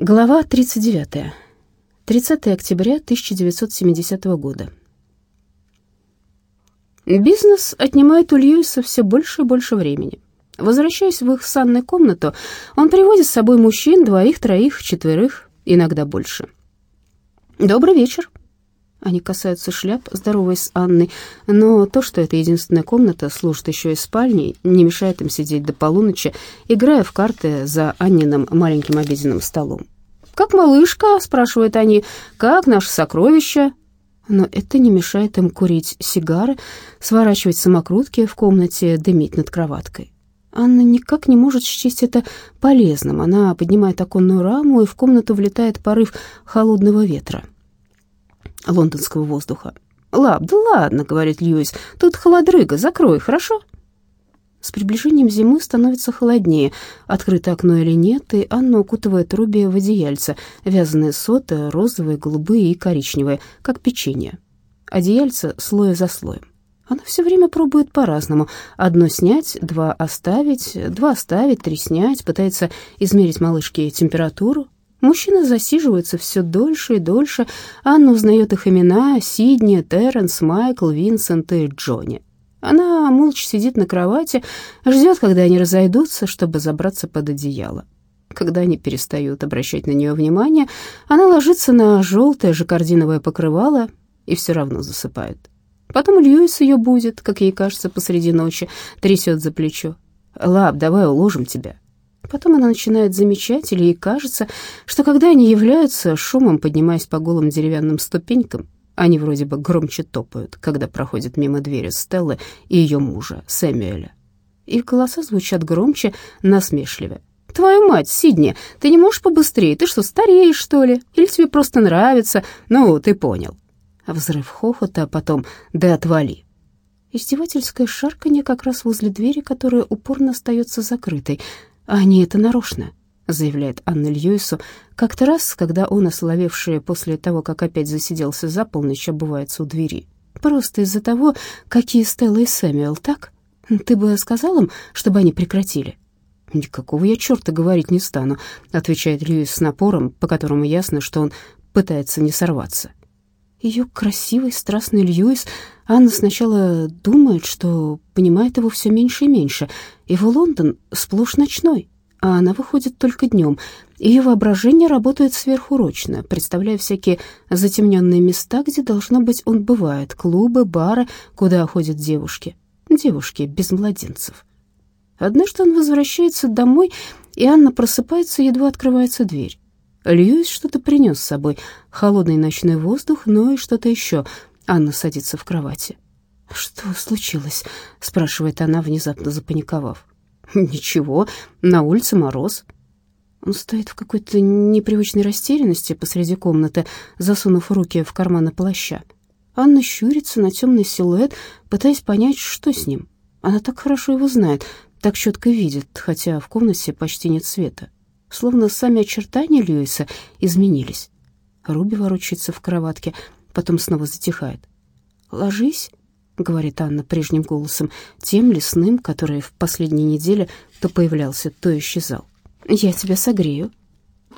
Глава 39. 30 октября 1970 года. Бизнес отнимает у Льюиса все больше и больше времени. Возвращаясь в их санную комнату, он приводит с собой мужчин, двоих, троих, четверых, иногда больше. «Добрый вечер», они касаются шляп, здороваясь с Анной, но то, что это единственная комната, служит еще и спальней, не мешает им сидеть до полуночи, играя в карты за Анниным маленьким обеденным столом. «Как малышка?» — спрашивают они. «Как наше сокровище?» Но это не мешает им курить сигары, сворачивать самокрутки в комнате, дымить над кроваткой. Анна никак не может счесть это полезным. Она поднимает оконную раму, и в комнату влетает порыв холодного ветра лондонского воздуха. «Лап, да ладно», — говорит Льюис, — «тут холодрыга, закрой, хорошо?» С приближением зимы становится холоднее. Открыто окно или нет, и Анна укутывает Руби в одеяльце, вязаные соты, розовые, голубые и коричневые, как печенье. Одеяльце слой за слоем. Она все время пробует по-разному. Одно снять, два оставить, два оставить, три снять, пытается измерить малышке температуру, Мужчины засиживаются все дольше и дольше. Анна узнает их имена — Сидни, Терренс, Майкл, Винсент и Джонни. Она молча сидит на кровати, ждет, когда они разойдутся, чтобы забраться под одеяло. Когда они перестают обращать на нее внимание, она ложится на желтое жаккардиновое покрывало и все равно засыпает. Потом Льюис ее будет, как ей кажется, посреди ночи, трясет за плечо. «Лап, давай уложим тебя». Потом она начинает замечать, или ей кажется, что когда они являются, шумом поднимаясь по голым деревянным ступенькам, они вроде бы громче топают, когда проходят мимо двери Стеллы и ее мужа, Сэмюэля. Их голоса звучат громче, насмешливее. «Твою мать, Сидни, ты не можешь побыстрее? Ты что, стареешь, что ли? Или тебе просто нравится? Ну, ты понял». Взрыв хохота, а потом «да отвали». Издевательское шарканье как раз возле двери, которая упорно остается закрытой. «Они это нарочно», — заявляет Анна Льюису. Как-то раз, когда он, ословевший после того, как опять засиделся за полночь, обувается у двери. «Просто из-за того, какие Стелла и Сэмюэл, так? Ты бы сказал им, чтобы они прекратили?» «Никакого я черта говорить не стану», — отвечает Льюис с напором, по которому ясно, что он пытается не сорваться. Ее красивый, страстный Льюис, Анна сначала думает, что понимает его все меньше и меньше. Его Лондон сплошь ночной, а она выходит только днем. Ее воображение работает сверхурочно, представляя всякие затемненные места, где, должно быть, он бывает, клубы, бары, куда ходят девушки. Девушки без младенцев. Однажды он возвращается домой, и Анна просыпается, едва открывается дверь. Льюис что-то принес с собой. Холодный ночной воздух, но и что-то еще. Анна садится в кровати. «Что случилось?» — спрашивает она, внезапно запаниковав. «Ничего, на улице мороз». Он стоит в какой-то непривычной растерянности посреди комнаты, засунув руки в карманы плаща. Анна щурится на темный силуэт, пытаясь понять, что с ним. Она так хорошо его знает, так четко видит, хотя в комнате почти нет света словно сами очертания Льюиса изменились. Руби ворочается в кроватке, потом снова затихает. «Ложись», — говорит Анна прежним голосом, тем лесным, который в последние недели то появлялся, то исчезал. «Я тебя согрею».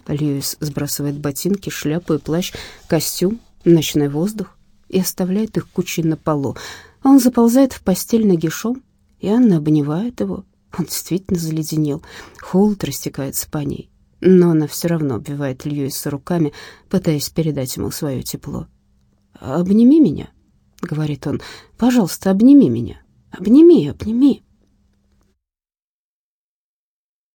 Льюис сбрасывает ботинки, шляпу и плащ, костюм, ночной воздух и оставляет их кучей на полу. Он заползает в постель нагишом, и Анна обнимает его, он действительно заледенел, холод растекается по ней. Но она все равно обвивает Льюиса руками, пытаясь передать ему свое тепло. «Обними меня», — говорит он, — «пожалуйста, обними меня, обними, обними».